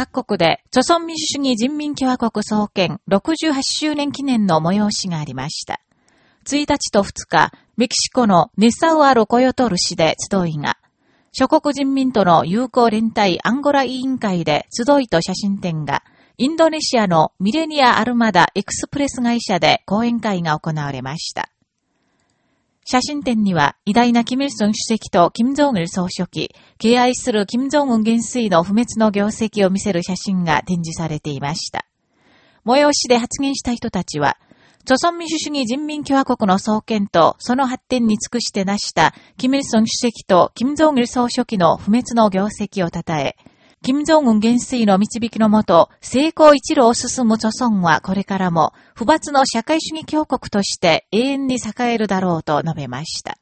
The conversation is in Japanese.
各国で、朝鮮民主主義人民共和国創建68周年記念の催しがありました。1日と2日、メキシコのネサウアロコヨトル市で集いが、諸国人民との友好連帯アンゴラ委員会で集いと写真展が、インドネシアのミレニア・アルマダ・エクスプレス会社で講演会が行われました。写真展には、偉大なキム・イルソン主席とキム・ジョン・イル総書記、敬愛するキム・ジョン・ウン元帥の不滅の業績を見せる写真が展示されていました。催しで発言した人たちは、朝鮮民主主義人民共和国の創建とその発展に尽くして成した、キム・イルソン主席とキム・ジョン・イル総書記の不滅の業績を称え、金正恩元帥の導きのもと、成功一路を進む著村はこれからも、不罰の社会主義強国として永遠に栄えるだろうと述べました。